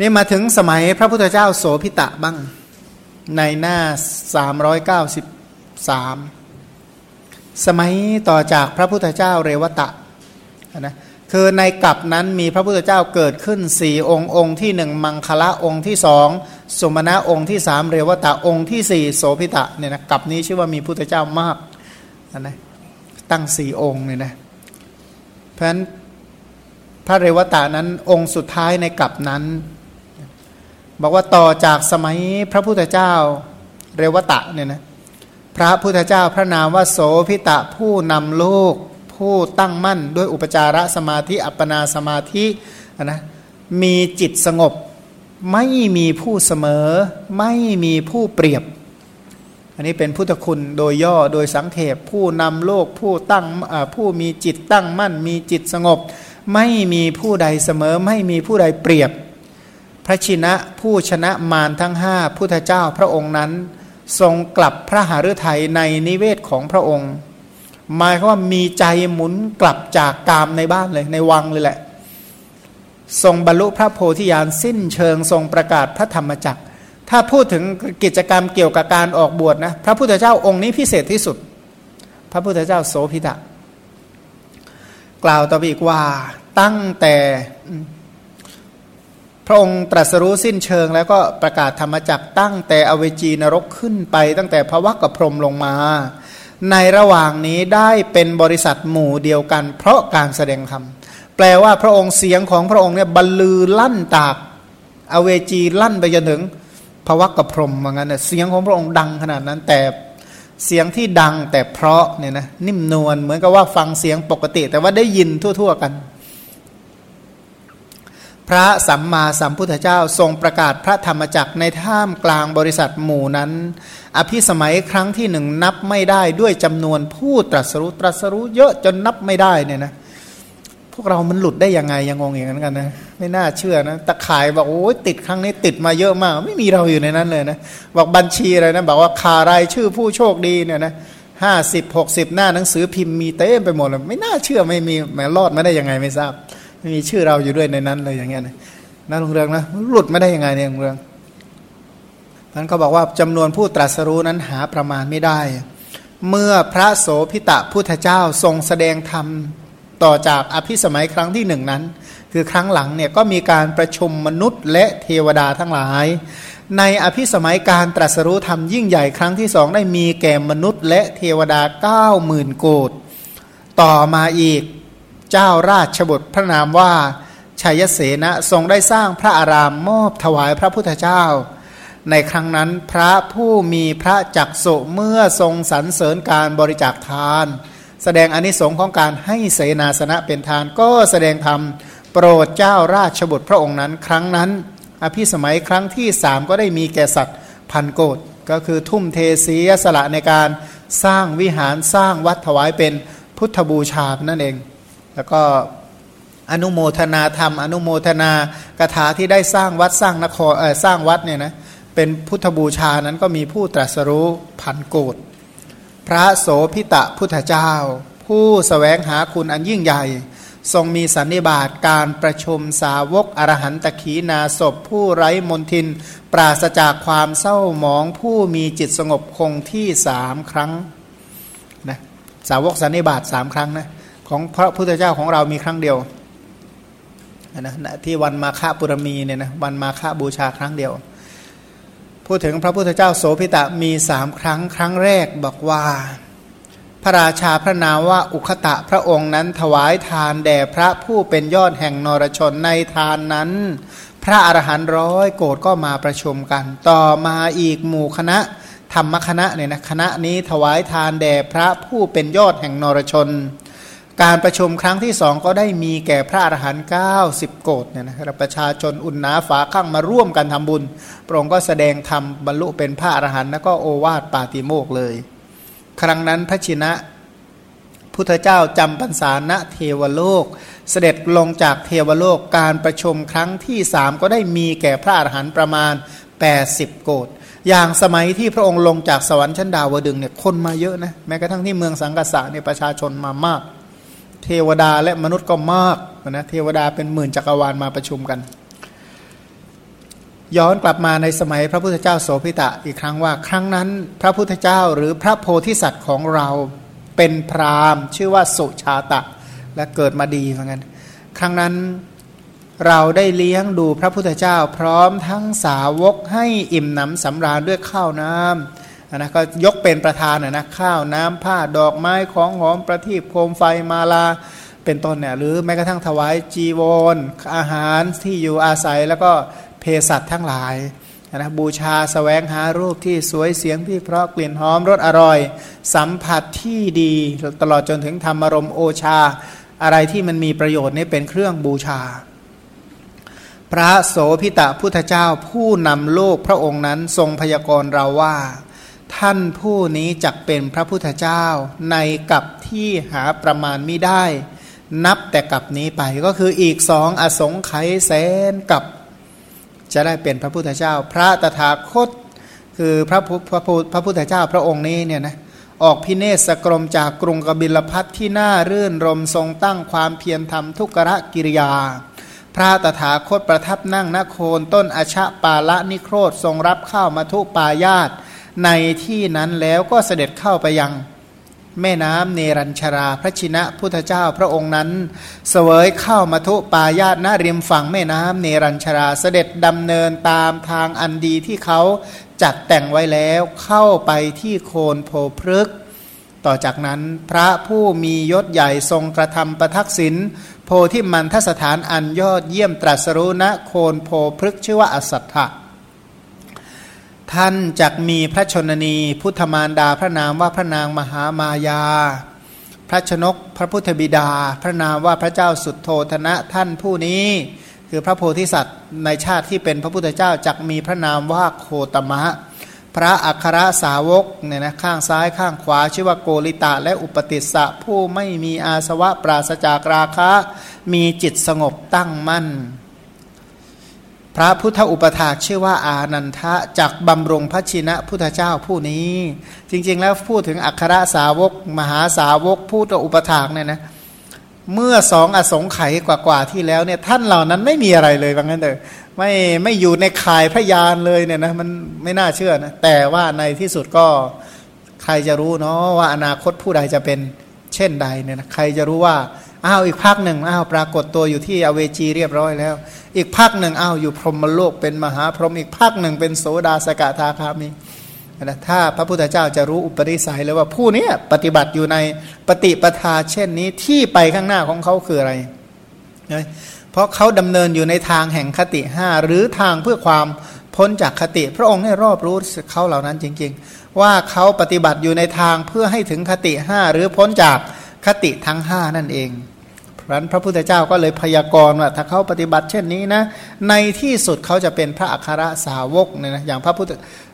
นี่มาถึงสมัยพระพุทธเจ้าโสพิตะบ้าง ในหน้า 393 สมัยต่อจากพระพุทธเจ้าเรวตะนะคือในกลับนั้นมีพระพุทธเจ้าเกิดขึ้นสี่องค์องค์ที่หนึ่งมังคละองค์ที่สองสมณะองค์ที่สามเรวตะองค์ที่สี่โสพิตะเนี่ยนะกลับนี้ชื่อว่ามีพุทธเจ้ามากนะตั้งสี่องค์เนี่ยนะเพราะฉะนั้นพระเรวตะนั้นองค์สุดท้ายในกลับนั้น บอกว่าต่อจากสมัยพระพุทธเจ้าเรวตะเนี่ยนะพระพุทธเจ้าพระนามว่าโสพิตะผู้นำโลก ผู้ตั้งมั่นด้วยอุปจารสมาธิอัปปนาสมาธินะมีจิตสงบ ไม่มีผู้เสมอ ไม่มีผู้เปรียบ อันนี้เป็นพุทธคุณโดยย่อโดยสังเขปผู้นำโลกผู้ตั้งผู้มีจิตตั้งมั่น มีจิตสงบ ไม่มีผู้ใดเสมอ ไม่มีผู้ใดเปรียบ พระชินะผู้ชนะมารทั้งห้าพุทธเจ้าพระองค์นั้น ทรงกลับพระหฤทัยในนิเวศของพระองค์ หมายความว่ามีใจหมุนกลับจากกามในบ้านเลยในวังเลยแหละ ทรงบรรลุพระโพธิญาณสิ้นเชิงทรงประกาศพระธรรมจักร ถ้าพูดถึงกิจกรรมเกี่ยวกับการออกบวชนะพระพุทธเจ้าองค์นี้พิเศษที่สุด พระพุทธเจ้าโสพิตะ กล่าวต่ออีกว่าตั้งแต่ พระองค์ตรัสรู้สิ้นเชิง แล้วก็ประกาศธรรมจักตั้งแต่อเวจีนรกขึ้นไปตั้งแต่พระวักกับพรมลงมา ในระหว่างนี้ได้เป็นบริษัทหมู่เดียวกัน เพราะการแสดงธรรมแปลว่าพระองค์เสียงของพระองค์เนี่ยบรรลือลั่นตาก อเวจีลั่นไปจนถึงพระวักกพรมเหมือนกันเสียงของพระองค์ดังขนาดนั้นแต่เสียงที่ดังแต่เพราะเนี่ยนะนิ่มนวลเหมือนกับว่าฟังเสียงปกติ แต่ว่าได้ยินทั่ว ๆ กัน พระสัมมาสัมพุทธเจ้าทรงประกาศพระธรรมจักรในท่ามกลางบริษัทหมู่นั้น อภิสมัยครั้งที่หนึ่งนับไม่ได้ด้วยจำนวนผู้ตรัสรู้ตรัสรู้เยอะจนนับไม่ได้เนี่ยนะพวกเรามันหลุดได้ยังไงยังงงอย่างนั้นกันนะไม่น่าเชื่อนะตะขายบอกโอ้ยติดครั้งนี้ติดมาเยอะมาก ไม่มีเราอยู่ในนั้นเลยนะบอกบัญชีอะไรนะบอกว่าคารายชื่อผู้โชคดีเนี่ยนะห้าสิบหกสิบหน้าหนังสือพิมพ์มีเต็มไปหมดเลยไม่น่าเชื่อไม่มีแหมรอดมาได้ยังไงไม่ทราบ ม่มีชื่อเราอยู่ด้วยในนั้นเลยอย่างเงี้ยนะนั่นลุงเรืองนะหลุดไม่ได้ยังไงเนี่ยลุงเรืองท่านก็บอกว่าจำนวนผู้ตรัสรู้นั้นหาประมาณไม่ได้ เมื่อพระโสพิตะพุทธเจ้าทรงแสดงธรรมต่อจากอภิสมัยครั้งที่หนึ่งนั้น คือครั้งหลังเนี่ยก็มีการประชุมมนุษย์และเทวดาทั้งหลาย ในอภิสมัยการตรัสรู้ธรรมยิ่งใหญ่ครั้งที่สองได้มีแก่มนุษย์และเทวดาเก้าหมื่นโกดต่อมาอีก เจ้าราชบุตรพระนามว่าชัยเสนะทรงได้สร้างพระอารามมอบถวายพระพุทธเจ้า ในครั้งนั้นพระผู้มีพระจักสุเมื่อทรงสรรเสริญการบริจาคทาน แสดงอนิสงค์ของการให้เสนาสนะเป็นทานก็แสดงธรรมโปรดเจ้าราชบุตรพระองค์นั้น ครั้งนั้น อภิสมัยครั้งที่สามก็ได้มีแก่สัตว์พันโกดก็คือทุ่มเทเสียสละในการสร้างวิหารสร้างวัดถวายเป็นพุทธบูชานั่นเอง แล้วก็อนุโมทนาธรรม อนุโมทนากถาที่ได้สร้างวัดสร้างนครสร้างวัดเนี่ยนะเป็นพุทธบูชานั้นก็มีผู้ตรัสรู้พันโกดพระโสพิตะพุทธเจ้า ผู้สแสวงหาคุณอันยิ่งใหญ่ ทรงมีสันนิบาตการประชุมสาวกอรหันตขีนาศพผู้ไร้มนทิน ปราศจากความเศร้าหมองผู้มีจิตสงบคงที่สามครั้งนะสาวกสันนิบาตสามครั้งนะ ของพระพุทธเจ้าของเรามีครั้งเดียวนะที่วันมาฆบุรมีเนี่ยนะวันมาฆบูชาครั้งเดียว พูดถึงพระพุทธเจ้าโสพิตะมีสามครั้งครั้งแรกบอกว่า พระราชาพระนามว่าอุคตะพระองค์นั้นถวายทานแด่พระผู้เป็นยอดแห่งนรชนในทานนั้น พระอรหันต์ร้อยโกรธก็มาประชุมกัน ต่อมาอีกหมู่คณะธรรมคณะเนี่ยนะคณะนี้ถวายทานแด่พระผู้เป็นยอดแห่งนรชน การประชุมครั้งที่สองก็ได้มีแก่พระอรหันต์เก้าสิบโกดเนี่ยนะครับประชาชนอุ่นหนาฝาข้างมาร่วมกันทำบุญ พระองค์ก็แสดงธรรมบรรลุเป็นพระอรหันต์แล้วก็โอวาทปาติโมกเลย ครั้งนั้นพระชินะพุทธเจ้าจำพรรษาณเทวโลก เสด็จลงจากเทวโลกการประชุมครั้งที่สามก็ได้มีแก่พระอรหันต์ประมาณ 80 โกดอย่างสมัยที่พระองค์ลงจากสวรรค์ชั้นดาวดึงเนี่ยคนมาเยอะนะแม้กระทั่งที่เมืองสังกษะเนี่ยประชาชนมามาก เทวดาและมนุษย์ก็มากนะเทวดาเป็นหมื่นจักรวาลมาประชุมกัน ย้อนกลับมาในสมัยพระพุทธเจ้าโสพิตะอีกครั้งว่า ครั้งนั้นพระพุทธเจ้าหรือพระโพธิสัตว์ของเราเป็นพรามชื่อว่าสุชาตะและเกิดมาดีเหมือนกันครั้งนั้นเราได้เลี้ยงดูพระพุทธเจ้าพร้อมทั้งสาวกให้อิ่มหนำสำราญด้วยข้าวน้ำ นะก็ยกเป็นประธานนะข้าวน้ำผ้าดอกไม้ของหอมประทีปโคมไฟมาลาเป็นต้นเนี่ยหรือแม้กระทั่งถวายจีวรออาหารที่อยู่อาศัยแล้วก็เภสัชทั้งหลายนะบูชาสแสวงหารูปที่สวยเสียงที่เพราะกลิ่นหอมรสอร่อย สัมผัสที่ดีตลอดจนถึงธรรมรมโอชา อะไรที่มันมีประโยชน์นี่เป็นเครื่องบูชา พระโสพิตะพุทธเจ้าผู้นำโลกพระองค์นั้นทรงพยากรณ์เราว่า ท่านผู้นี้จักเป็นพระพุทธเจ้า ในกับที่หาประมาณไม่ได้ นับแต่กับนี้ไปก็คืออีกสองอสงไขยแสนกับ จะได้เป็นพระพุทธเจ้า พระตถาคต คือพระพุทธพระพุทธเจ้าพระองค์นี้เนี่ยนะออกพิเนศกรมจากกรุงกบิลพัทที่น่ารื่นรมทรงตั้งความเพียรทำทุกรกิริยา พระตถาคตประทับนั่งนโคนต้นอชะปาละนิโครธทรงรับข้าวมาทุปายาต ในที่นั้นแล้วก็เสด็จเข้าไปยังแม่น้ำเนรัญชรา พระชินะพุทธเจ้าพระองค์นั้น เสวยเข้ามาทุปายาตณริมฝั่งแม่น้ำเนรัญชราเสด็จดำเนินตามทางอันดีที่เขาจัดแต่งไว้แล้วเข้าไปที่โคนโพพฤกต่อจากนั้นพระผู้มียศใหญ่ทรงกระทำประทักษิณโพที่มันทสถานอันยอดเยี่ยมตรัสรู้ณโคนโพพฤกชื่อว่าอสัตถะ ท่านจักมีพระชนนี พุทธมารดาพระนามว่าพระนางมหามายา พระชนกพระพุทธบิดา พระนามว่าพระเจ้าสุดโทธนะท่านผู้นี้ คือพระโพธิสัตว์ในชาติที่เป็นพระพุทธเจ้าจักมีพระนามว่าโคตมะ พระอัครสาวกเนี่ยนะข้างซ้ายข้างขวาชื่อว่าโกริตะและอุปติสสะผู้ไม่มีอาสวะปราศจากราคะ มีจิตสงบตั้งมั่น พระพุทธอุปถาชื่อว่าอานันทะจากบำรงพระชินะพุทธเจ้าผู้นี้ จริง ๆ แล้วพูดถึงอัครสาวก มหาสาวกผู้อุปถากเนี่ยนะเมื่อสองอสงไขยกว่าๆที่แล้วเนี่ยท่านเหล่านั้นไม่มีอะไรเลยว่างั้นเถอะไม่ไม่อยู่ในข่ายพระยานเลยเนี่ยนะมันไม่น่าเชื่อนะแต่ว่าในที่สุดก็ใครจะรู้เนาะว่าอนาคตผู้ใดจะเป็นเช่นใดเนี่ยนะใครจะรู้ว่าอ้าวอีกภาคหนึ่งอ้าวปรากฏตัวอยู่ที่อเวจีเรียบร้อยแล้ว อีกภาคหนึ่งอ้าวอยู่พรหมโลกเป็นมหาพรหมอีกภาคหนึ่งเป็นโสดาสกทาคามีนะถ้าพระพุทธเจ้าจะรู้อุปนิสัยเลยว่าผู้นี้ปฏิบัติอยู่ในปฏิปทาเช่นนี้ที่ไปข้างหน้าของเขาคืออะไร เพราะเขาดำเนินอยู่ในทางแห่งคติห้าหรือทางเพื่อความพ้นจากคติ พระองค์ได้รอบรู้เขาเหล่านั้นจริง ๆ ว่าเขาปฏิบัติอยู่ในทางเพื่อให้ถึงคติห้าหรือพ้นจากคติทั้งห้านั่นเอง พราะนั้นพระพุทธเจ้าก็เลยพยากรณ์ว่าถ้าเขาปฏิบัติเช่นนี้นะ ในที่สุดเขาจะเป็นพระอัครสาวกเนี่ยนะอย่างพระพุทธ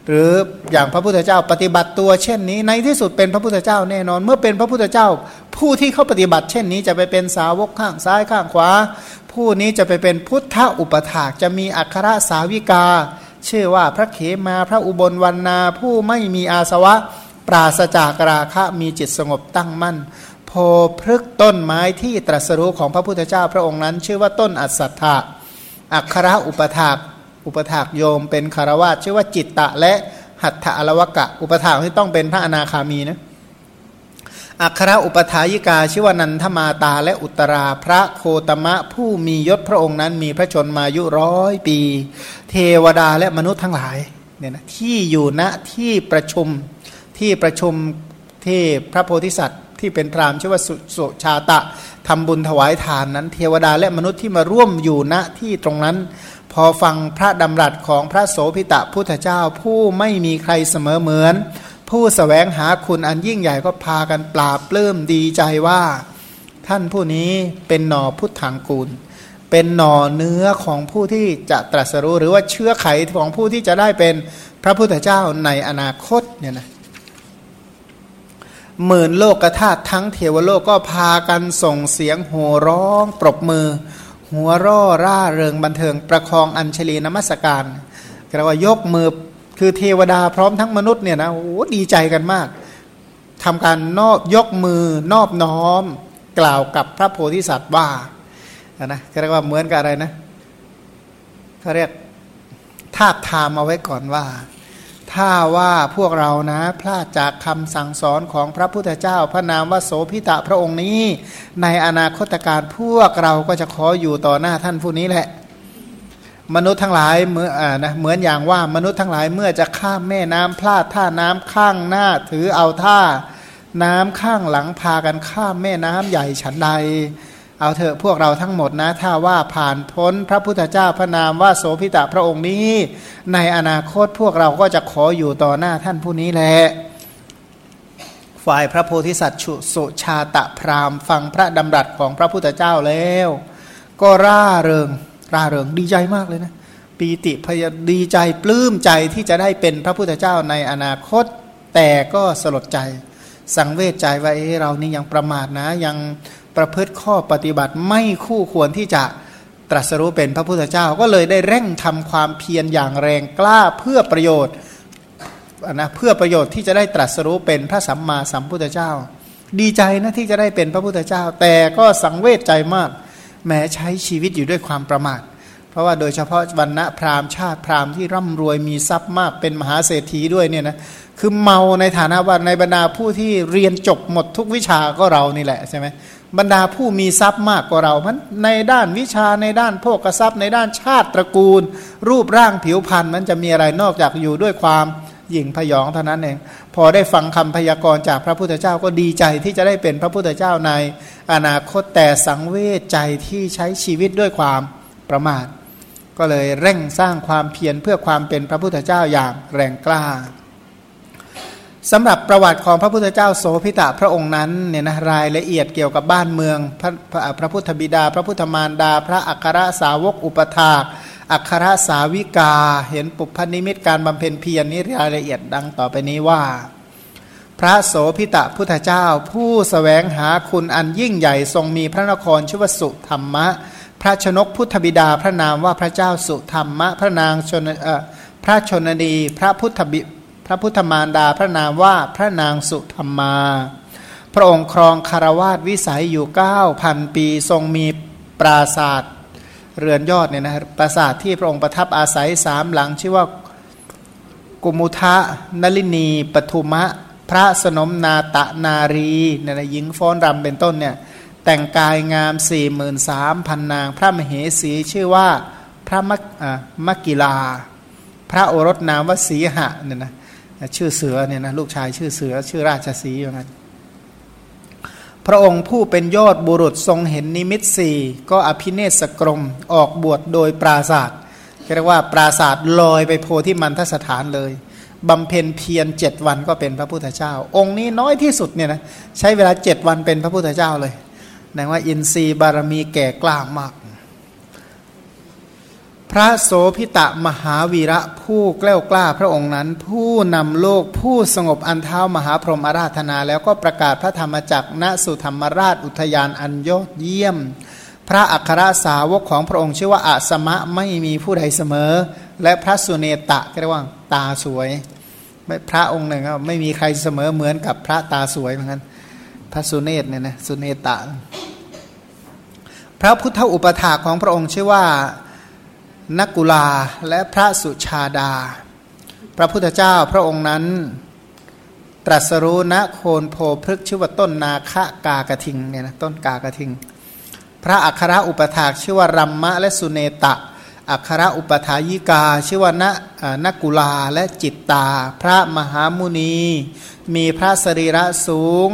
หรืออย่างพระพุทธเจ้าปฏิบัติตัวเช่นนี้ ในที่สุดเป็นพระพุทธเจ้าแน่นอน เมื่อเป็นพระพุทธเจ้า ผู้ที่เขาปฏิบัติเช่นนี้จะไปเป็นสาวกข้างซ้ายข้างขวา ผู้นี้จะไปเป็นพุทธอุปถากจะมีอัครสาวิกา ชื่อว่าพระเขมาพระอุบลวันนาผู้ไม่มีอาสวะ ปราศจากราคะมีจิตสงบตั้งมั่น พพฤกต้นไม้ที่ตรัสรู้ของพระพุทธเจ้าพระองค์นั้น ชื่อว่าต้นอัศถะอัครอุปถากอุปถากโยมเป็นคารวาสชื่อว่าจิตตะและหัตถะอลวกะ อุปถากที่ต้องเป็นพระอนาคามีนะอัครอุปถายิกาชื่อว่านันทมาตาและอุตราพระโคตมะผู้มียศพระองค์นั้น มีพระชนมายุร้อยปี เทวดาและมนุษย์ทั้งหลายเนี่ยนะที่อยู่ณที่ประชุมที่ประชุมที่พระโพธิสัตว์ ที่เป็นพรามชื่อว่าสุชาตะทำบุญถวายทานนั้น เทวดาและมนุษย์ที่มาร่วมอยู่ณที่ตรงนั้น พอฟังพระดำรัสของพระโสพิตะพุทธเจ้าผู้ไม่มีใครเสมอเหมือน ผู้สแสวงหาคุณอันยิ่งใหญ่ก็พากันปราบปลื้มดีใจว่า ท่านผู้นี้เป็นหน่อพุทธังกูล เป็นหน่อเนื้อของผู้ที่จะตรัสรู้หรือว่าเชื้อไขของผู้ที่จะได้เป็นพระพุทธเจ้าในอนาคตเนี่ยนะ หมื่นโลกธาตุทั้งเทวโลกก็พากันส่งเสียงโห่ร้อง ปรบมือ หัวร่อร่าเริงบันเทิงประคองอัญชลีนมัสการเรียกว่ายกมือคือเทวดาพร้อมทั้งมนุษย์เนี่ยนะโอ้ดีใจกันมากทำการนอบยกมือนอบน้อม กล่าวกับพระโพธิสัตว์ว่านะเรียกว่าเหมือนกับอะไรนะเขาเรียกทาบทามเอาไว้ก่อนว่า ถ้าว่าพวกเรานะพลาดจากคำสั่งสอนของพระพุทธเจ้า พระนามว่าโสพิตะพระองค์นี้ ในอนาคตการพวกเราก็จะขออยู่ต่อหน้าท่านผู้นี้แหละ มนุษย์ทั้งหลายเมื่ออนะเหมือนอย่างว่ามนุษย์ทั้งหลายเมื่อจะข้ามแม่น้ำพลาดท่าน้ำข้างหน้าถือเอาท่าน้ำข้างหลังพากันข้ามแม่น้ำใหญ่ฉันใด เอาเถอะพวกเราทั้งหมดนะ ถ้าว่าผ่านพ้นพระพุทธเจ้าพระนามว่าโสพิตะพระองค์นี้ ในอนาคตพวกเราก็จะขออยู่ต่อหน้าท่านผู้นี้แหละฝ่ายพระโพธิสัตว์ชุสุชาตะพรามฟังพระดำรัสของพระพุทธเจ้าแล้ว ก็ร่าเริงร่าเริงดีใจมากเลยนะปีติพยดีใจปลื้มใจที่จะได้เป็นพระพุทธเจ้าในอนาคต แต่ก็สลดใจ สังเวชใจว่าเอเรานี่ยังประมาทนะยัง ประพฤติข้อปฏิบัติไม่คู่ควรที่จะตรัสรู้เป็นพระพุทธเจ้าก็เลยได้เร่งทำความเพียรอย่างแรงกล้าเพื่อประโยชน์นะเพื่อประโยชน์ที่จะได้ตรัสรู้เป็นพระสัมมาสัมพุทธเจ้า ดีใจนะที่จะได้เป็นพระพุทธเจ้า แต่ก็สังเวชใจมาก แม้ใช้ชีวิตอยู่ด้วยความประมาทเพราะว่าโดยเฉพาะวันณะพราหมณ์ชาติพราหมณ์ที่ร่ำรวยมีทรัพย์มากเป็นมหาเศรษฐีด้วยเนี่ยนะคือเมาในฐานะว่าในบรรดาผู้ที่เรียนจบหมดทุกวิชาก็เรานี่แหละใช่ไหม บรรดาผู้มีทรัพย์มากกว่าเรามันในด้านวิชาในด้านโภกทรัพย์ ในด้านชาติตระกูล รูปร่างผิวพรรณมันจะมีอะไรนอกจากอยู่ด้วยความหยิ่งพยองเท่านั้นเอง พอได้ฟังคำพยากรณ์จากพระพุทธเจ้าก็ดีใจที่จะได้เป็นพระพุทธเจ้าในอนาคตแต่สังเวชใจที่ใช้ชีวิตด้วยความประมาท ก็เลยเร่งสร้างความเพียรเพื่อความเป็นพระพุทธเจ้าอย่างแรงกล้า สำหรับประวัติของพระพุทธเจ้าโสพิตะพระองค์นั้นเนี่ยนะรายละเอียดเกี่ยวกับบ้านเมืองพระพระพระพุทธบิดา พระพุทธมารดา พระอัครสาวกอุปถาอัครสาวิกา เห็นปุพพนิมิตการบำเพ็ญเพียรนี้รายละเอียดดังต่อไปนี้ว่า พระโสพิตะพุทธเจ้า ผู้สแสวงหาคุณอันยิ่งใหญ่ทรงมีพระนครชื่อวสุธรรมะ พระชนกพุทธบิดาพระนามว่าพระเจ้าสุธรรมะ พระนางชนพระชนนีพระพุทธบิ ระพุทธมารดาพระนามว่าพระนางสุธรรมา พระองค์ครองคารวาสวิสัยอยู่เก้าพันปี ทรงมีปราศาสตร์เรือนยอดเนี่ยนะปราสาทที่พระองค์ประทับอาศัยสามหลัง ชื่อว่ากุมุทะนลินีปทุมะ พระสนมนาตะนารีเนี่ยนะหญิงฟ้อนรำเป็นต้นเนี่ยแต่งกายงามสี่หมื่นสามพันนาง พระมเหสีชื่อว่าพระมักมกิลา พระโอรสนามวสีหะเนี่ยนะ ชื่อเสือเนี่ยนะลูกชายชื่อเสือ ชื่อราชสีอย่างนั้นพระองค์ผู้เป็นยอดบุรุษทรงเห็นนิมิตสี่ก็อภิเนศกรมออกบวชโดยปราศาสตร์เรียกว่าปราศาสตร์ลอยไปโพธิมันทสถานเลยบำเพ็ญเพียรเจ็ดวันก็เป็นพระพุทธเจ้า องค์นี้น้อยที่สุดเนี่ยนะใช้เวลาเจ็ดวันเป็นพระพุทธเจ้าเลยแสดงว่าอินทรีย์บารมีแก่กล้ามาก พระโสพิตะมหาวีระผู้แกล้วกล้าพระองค์นั้น ผู้นำโลกผู้สงบอันเท้ามหาพรหมอาราธนา แล้วก็ประกาศพระธรรมจักรณสุธรรมราชอุทยานอันยอดเยี่ยม พระอัครสาวกของพระองค์ชื่อว่าอาสมะไม่มีผู้ใดเสมอ และพระสุเนตะเรียกว่าตาสวยพระองค์หนึ่งไม่มีใครเสมอเหมือนกับพระตาสวยเหมือนกันพระสุเนตเนี่ยนะสุเนตะ พระพุทธอุปถาของพระองค์ชื่อว่า นักกุลาและพระสุชาดา พระพุทธเจ้าพระองค์นั้น ตรัสรู้ณโคนโพพฤกชื่อว่าต้นนาคะกากระทิงเนี่ยนะต้นกากระทิง พระอัครอุปถากชื่อว่ารัมมะและสุเนตะ อัครอุปถายิกา ชื่อว่าณนักกุลาและจิตตา พระมหามุนี มีพระสรีระสูง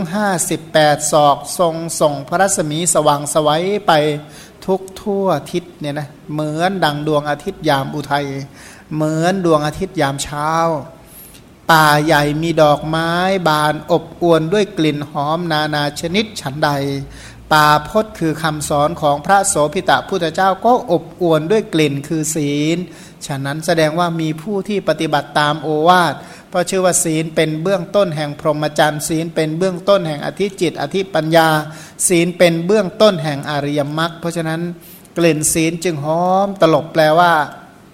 58 ศอก ทรงส่งพระรัศมีสว่างสวัยไป ทุกทั่วทิศเนี่ยนะเหมือนดังดวงอาทิตย์ยามอุทัย เหมือนดวงอาทิตย์ยามเช้า ป่าใหญ่มีดอกไม้บานอบอวลด้วยกลิ่นหอมนานาชนิดฉันใด ป่าพดคือคำสอนของพระโสพิตะพุทธเจ้าก็อบอวลด้วยกลิ่นคือศีล ฉะนั้นแสดงว่ามีผู้ที่ปฏิบัติตามโอวาท เพราะชื่อว่าศีลเป็นเบื้องต้นแห่งพรหมจรรย์ศีลเป็นเบื้องต้นแห่งอธิจิต อธิปัญญา ศีลเป็นเบื้องต้นแห่งอริยมรรคเพราะฉะนั้นกลิ่นศีลจึงหอมตลบแปลว่า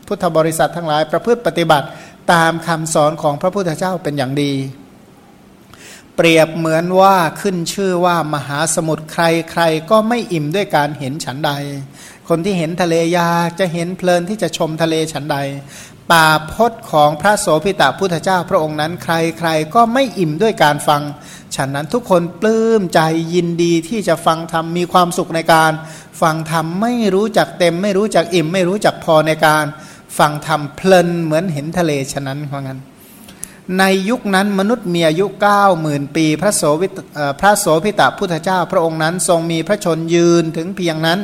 พุทธบริษัททั้งหลายประพฤติปฏิบัติตามคำสอนของพระพุทธเจ้าเป็นอย่างดี เปรียบเหมือนว่าขึ้นชื่อว่ามหาสมุทรใครใครก็ไม่อิ่มด้วยการเห็นฉันใด คนที่เห็นทะเลยากจะเห็นเพลินที่จะชมทะเลฉันใด ป่าพจน์ของพระโสพิตาพุทธเจ้าพระองค์นั้นใครใครก็ไม่อิ่มด้วยการฟัง ฉันนั้นทุกคนปลื้มใจยินดีที่จะฟังธรรมมีความสุขในการ ฟังธรรมไม่รู้จักเต็ม ไม่รู้จักอิ่ม ไม่รู้จักพอในการ ฟังธรรมเพลินเหมือนเห็นทะเลฉะนั้นเพราะงั้น ในยุคนั้นมนุษย์มีอายุเก้าหมื่นปีพระโสวิตพระโสพิตาพุทธเจ้าพระองค์นั้นทรงมีพระชนยืนถึงเพียงนั้น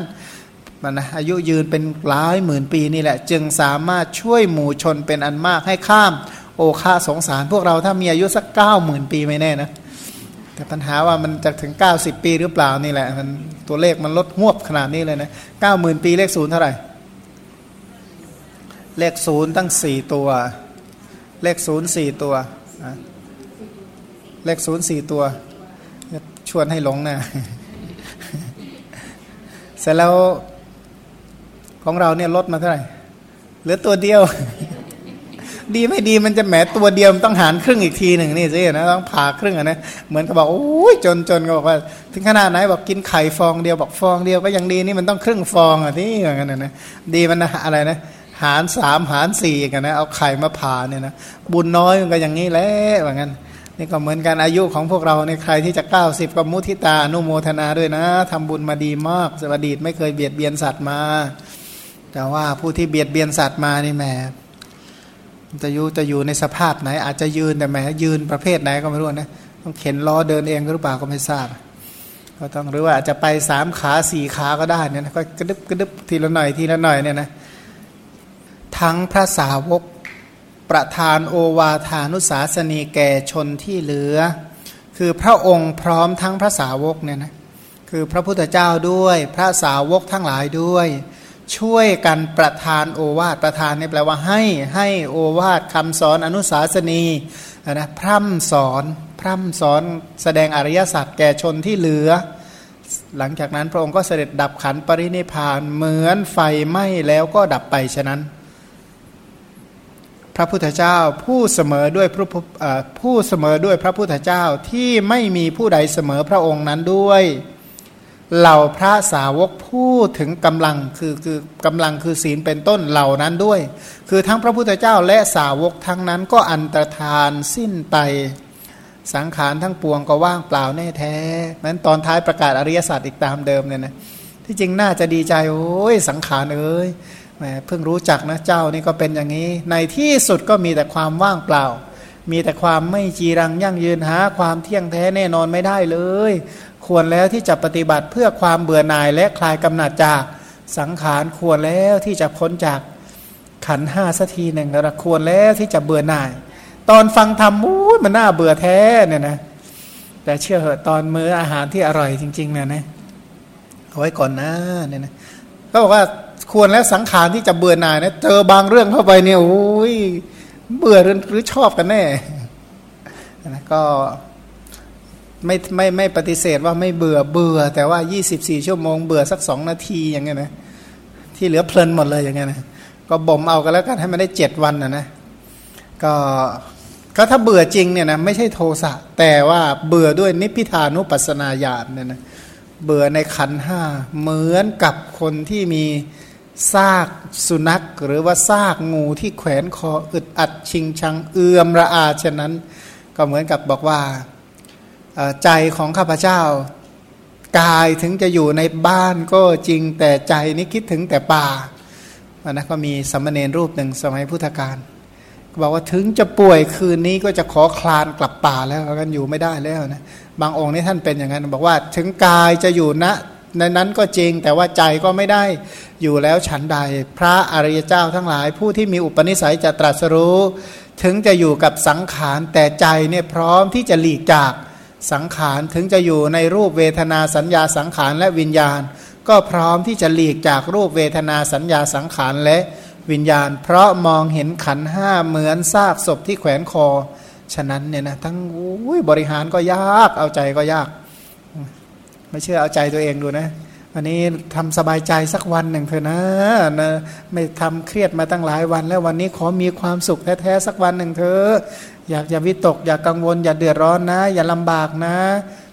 มันนะอายุยืนเป็นหลายหมื่นปีนี่แหละ จึงสามารถช่วยหมู่ชนเป็นอันมากให้ข้าม โอคาสงสาร พวกเราถ้ามีอายุสักเก้าหมื่นปีไม่แน่นะ แต่ปัญหาว่ามันจะถึง 90 ปีหรือเปล่านี่แหละ มันตัวเลขมันลดหวบขนาดนี้เลยนะเก้าหมื่นปีเลขศูนย์เท่าไหร่ เลขศูนย์ตั้งสี่ตัว เลขศูนย์สี่ตัว เลขศูนย์สี่ตัวชวนให้หลงนะเสร็จแล้ว ของเราเนี่ยลดมาเท่าไหร่เหลือตัวเดียว ดีไม่ดีมันจะแหมตัวเดียวต้องหารครึ่งอีกทีหนึ่งนี่สินะต้องผ่าครึ่งอะนะเหมือนกับบอกโอ้ยจนจนก็บอกว่า ถึงขนาดไหนบอกกินไข่ฟองเดียวบอกฟองเดียวก็ยังดีนี่มันต้องครึ่งฟองอะที่อย่างนั้นนะดีมันนะอะไรนะหารสามหารสี่กันนะเอาไข่มาผ่าเนี่ยนะบุญน้อยมันก็อย่างนี้แหละว่างั้นนี่ก็เหมือนกันอายุของพวกเราในใครที่จะเก้าสิบก็มุทิตานุโมทนาด้วยนะทำบุญมาดีมากสวัสดีไม่เคยเบียดเบียนสัตว์มา แต่ว่าผู้ที่เบียดเบียนสัตว์มานี่แหมจะอยู่จะอยู่ในสภาพไหน อาจจะยืนแต่แหมยืนประเภทไหนก็ไม่รู้นะต้องเข็นล้อเดินเองหรือเปล่าก็ไม่ทราบก็ต้องหรือว่าอาจจะไปสามขาสี่ขาก็ได้เนี่ยนะก็กระดึบกระดึบทีละหน่อยทีละหน่อยเนี่ยนะทั้งพระสาวกประธานโอวาทานุสาสนีแก่ชนที่เหลือ คือพระองค์พร้อมทั้งพระสาวกเนี่ยนะคือพระพุทธเจ้าด้วยพระสาวกทั้งหลายด้วย ช่วยกันประทานโอวาทประทานนี่แปลว่าให้ให้โอวาทคำสอนอนุสาสนีนะพร่ำสอนพร่ำสอนแสดงอริยสัจแก่ชนที่เหลือ หลังจากนั้นพระองค์ก็เสด็จดับขันปรินิพานเหมือนไฟไหม้แล้วก็ดับไปฉะนั้น พระพุทธเจ้าผู้เสมอด้วยผู้ผู้เสมอด้วยพระพุทธเจ้าที่ไม่มีผู้ใดเสมอพระองค์นั้นด้วย เหล่าพระสาวกพูดถึงกำลังคือคือกำลังคือศีลเป็นต้นเหล่านั้นด้วย คือทั้งพระพุทธเจ้าและสาวกทั้งนั้นก็อันตรธานสิ้นไป สังขารทั้งปวงก็ว่างเปล่าแน่แท้นั้นตอนท้ายประกาศอริยสัจอีกตามเดิมเนี่ยนะที่จริงน่าจะดีใจโอ้ยสังขารเอ้ยแหมเพิ่งรู้จักนะเจ้านี่ก็เป็นอย่างนี้ ในที่สุดก็มีแต่ความว่างเปล่ามีแต่ความไม่จีรังยั่งยืนหาความเที่ยงแท้แน่นอนไม่ได้เลย ควรแล้วที่จะปฏิบัติเพื่อความเบื่อหน่ายและคลายกำหนัดจากสังขารควรแล้วที่จะพ้นจากขันห้าสักทีหนึ่งแล้วควรแล้วที่จะเบื่อหน่าย ตอนฟังธรรมอู้มันน่าเบื่อแท้เนี่ยนะแต่เชื่อเหอะตอนมื้ออาหารที่อร่อยจริงๆเนี่ยนะเอาไว้ก่อนนะเนี่ยนะก็บอกว่าควรแล้วสังขารที่จะเบื่อหน่ายนะเจอบางเรื่องเข้าไปเนี่ยโอ้ยเบื่อหรือชอบกันแน่นะก็ ไม่ไม่ไม่ปฏิเสธว่าไม่เบื่อเบื่อ แต่ว่า 24 ชั่วโมงเบื่อสักสองนาทีอย่างเงี้ยนะที่เหลือเพลินหมดเลยอย่างเงี้ยนะก็บ่มเอากันแล้วกันให้มันได้เจ็ดวันนะนะก็ก็ถ้าเบื่อจริงเนี่ยนะไม่ใช่โทสะแต่ว่าเบื่อด้วยนิพพิทานุปัสนาญาณเนี่ยนะเบื่อในขันห้าเหมือนกับคนที่มีซากสุนัข หรือว่าซากงูที่แขวนคออึดอัดชิงชังเอือมระอาเช่นนั้น ก็เหมือนกับบอกว่า ใจของข้าพเจ้ากายถึงจะอยู่ในบ้านก็จริงแต่ใจนี้คิดถึงแต่ป่าวันนั้นก็มีสัมมาเนรรูปหนึ่งสมัยพุทธกาลบอกว่าถึงจะป่วยคืนนี้ก็จะขอคลานกลับป่าแล้วกันอยู่ไม่ได้แล้วนะบางองค์นี่ท่านเป็นอย่างนั้น บอกว่าถึงกายจะอยู่ณในนั้นก็จริงแต่ว่าใจก็ไม่ได้อยู่แล้วฉันใด พระอริยเจ้าทั้งหลาย ผู้ที่มีอุปนิสัยจะตรัสรู้ ถึงจะอยู่กับสังขารแต่ใจเนี่ยพร้อมที่จะหลีกจาก สังขารถึงจะอยู่ในรูปเวทนาสัญญาสังขารและวิญญาณ ก็พร้อมที่จะหลีกจากรูปเวทนาสัญญาสังขารและวิญญาณ เพราะมองเห็นขันห้าเหมือนซากศพที่แขวนคอ ฉะนั้นเนี่ยนะทั้งบริหารก็ยากเอาใจก็ยาก ไม่เชื่อเอาใจตัวเองดูนะวันนี้ทำสบายใจสักวันหนึ่งเถอะนะนะไม่ทำเครียดมาตั้งหลายวัน แล้ววันนี้ขอมีความสุขแท้ๆสักวันหนึ่งเถอะ อยากอย่าวิตก อย่ากังวล อย่าเดือดร้อนนะ อย่าลำบากนะ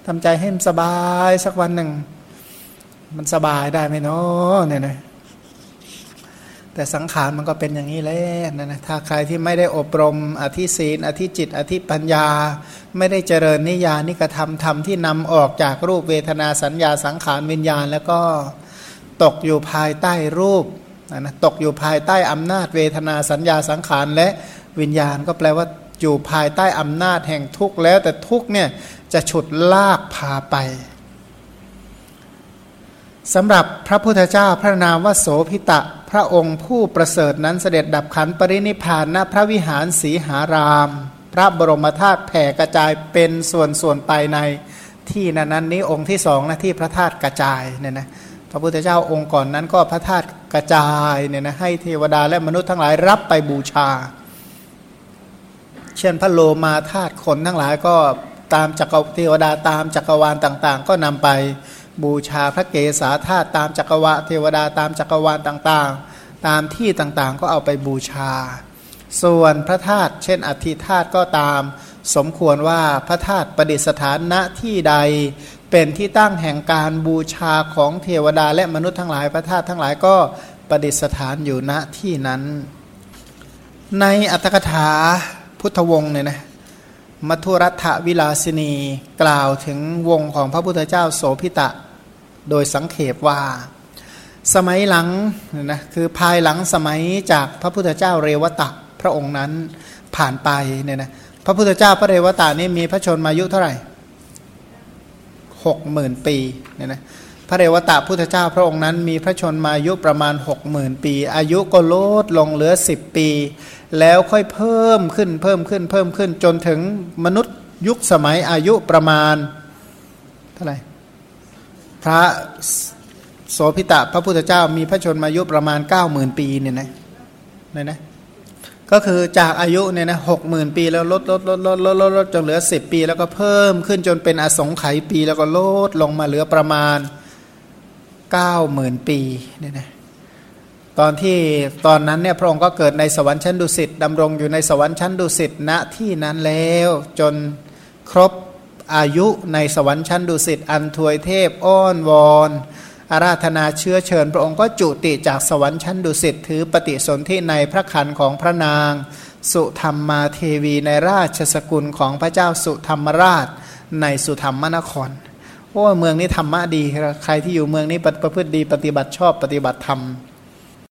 ทำใจให้มันสบายสักวันหนึ่ง มันสบายได้ไหมเนาะเนี่ยนะแต่สังขารมันก็เป็นอย่างนี้แหละนะนะถ้าใครที่ไม่ได้อบรม อธิศีลอธิจิต อธิปัญญา ไม่ได้เจริญนิยานิกระทำธรรมที่นำออกจากรูปเวทนาสัญญาสังขารวิญญาณ แล้วก็ตกอยู่ภายใต้รูปนะนะตกอยู่ภายใต้อำนาจเวทนาสัญญาสังขารและวิญญาณ ก็แปลว่า อยู่ภายใต้อำนาจแห่งทุกข์แล้ว แต่ทุกข์เนี่ยจะฉุดลากพาไปสำหรับพระพุทธเจ้าพระนามว่าโสพิตะ พระองค์ผู้ประเสริฐนั้นเสด็จดับขันปรินิพานณพระวิหารสีหาราม พระบรมธาตุแผ่กระจายเป็นส่วนส่วนไปในที่นั้นนั้นนี้องค์ที่สองนะที่พระธาตุกระจายเนี่ยนะพระพุทธเจ้าองค์ก่อนนั้นก็พระธาตุกระจายเนี่ยนะให้เทวดาและมนุษย์ทั้งหลายรับไปบูชา เช่นพระโลมาธาตุคนทั้งหลายก็ตามจักรเทวดาตามจักรวาลต่างๆ ก็นำไปบูชาพระเกศาธาตุตามจักรวาเทวดาตามจักรวาลต่างๆ ตามที่ต่างๆก็เอาไปบูชา ส่วนพระธาตุเช่นอธิธาตุก็ตาม สมควรว่าพระธาตุประดิษฐานณที่ใด เป็นที่ตั้งแห่งการบูชาของเทวดาและมนุษย์ทั้งหลายพระธาตุทั้งหลายก็ประดิษฐานอยู่ณที่นั้น ในอัตถกถา พุทธวงศ์เนี่ยนะมัทุรัฐวิลาสินีกล่าวถึงวงของพระพุทธเจ้าโสพิตะ โดยสังเขปว่า สมัยหลังนะคือภายหลังสมัยจากพระพุทธเจ้าเรวตะพระองค์นั้นผ่านไปเนี่ยนะพระพุทธเจ้าพระเรวตะนี่มีพระชนมายุเท่าไหร่หกหมื่นปีเนี่ยนะ พระเรวตะพุทธเจ้าพระองค์นั้นมีพระชนมายุประมาณหกหมื่นปี อายุก็ลดลงเหลือสิบปี แล้วค่อยเพิ่มขึ้นเพิ่มขึ้นเพิ่มขึ้นจนถึงมนุษย์ยุคสมัยอายุประมาณเท่าไหร่พระโสพิตะพระพุทธเจ้ามีพระชนมายุประมาณ 9 0,000 ปีเนี่ยนะเนี่ยนะก็คือจากอายุเนี่ยนะหกหมื่นปีแล้วลดลดลดลดลดลดลดจนเหลือสิบปี แล้วก็เพิ่มขึ้นจนเป็นอสงไขยปีแล้วก็ลดลงมาเหลือประมาณ ก้าหมื่นปีเนี่ยนะตอนที่ตอนนั้นเนี่ยพระองค์ก็เกิดในสวรรค์ชั้นดุสิตดำรงอยู่ในสวรรค์ชั้นดุสิตณที่นั้นแล้วจนครบอายุในสวรรค์ชั้นดุสิตอันทวยเทพอ้อนวอนอาราธนาเชื้อเชิญ พระองค์ก็จุติจากสวรรค์ชั้นดุสิตถือปฏิสนธิในพระคันของพระนาง สุธรรมมาเทวีในราชสกุลของพระเจ้าสุธรรมราชในสุธรรมนคร โอ้เมืองนี้ธรรมะดี ใครที่อยู่เมืองนี้ประพฤติดีปฏิบัติชอบปฏิบัติธรรม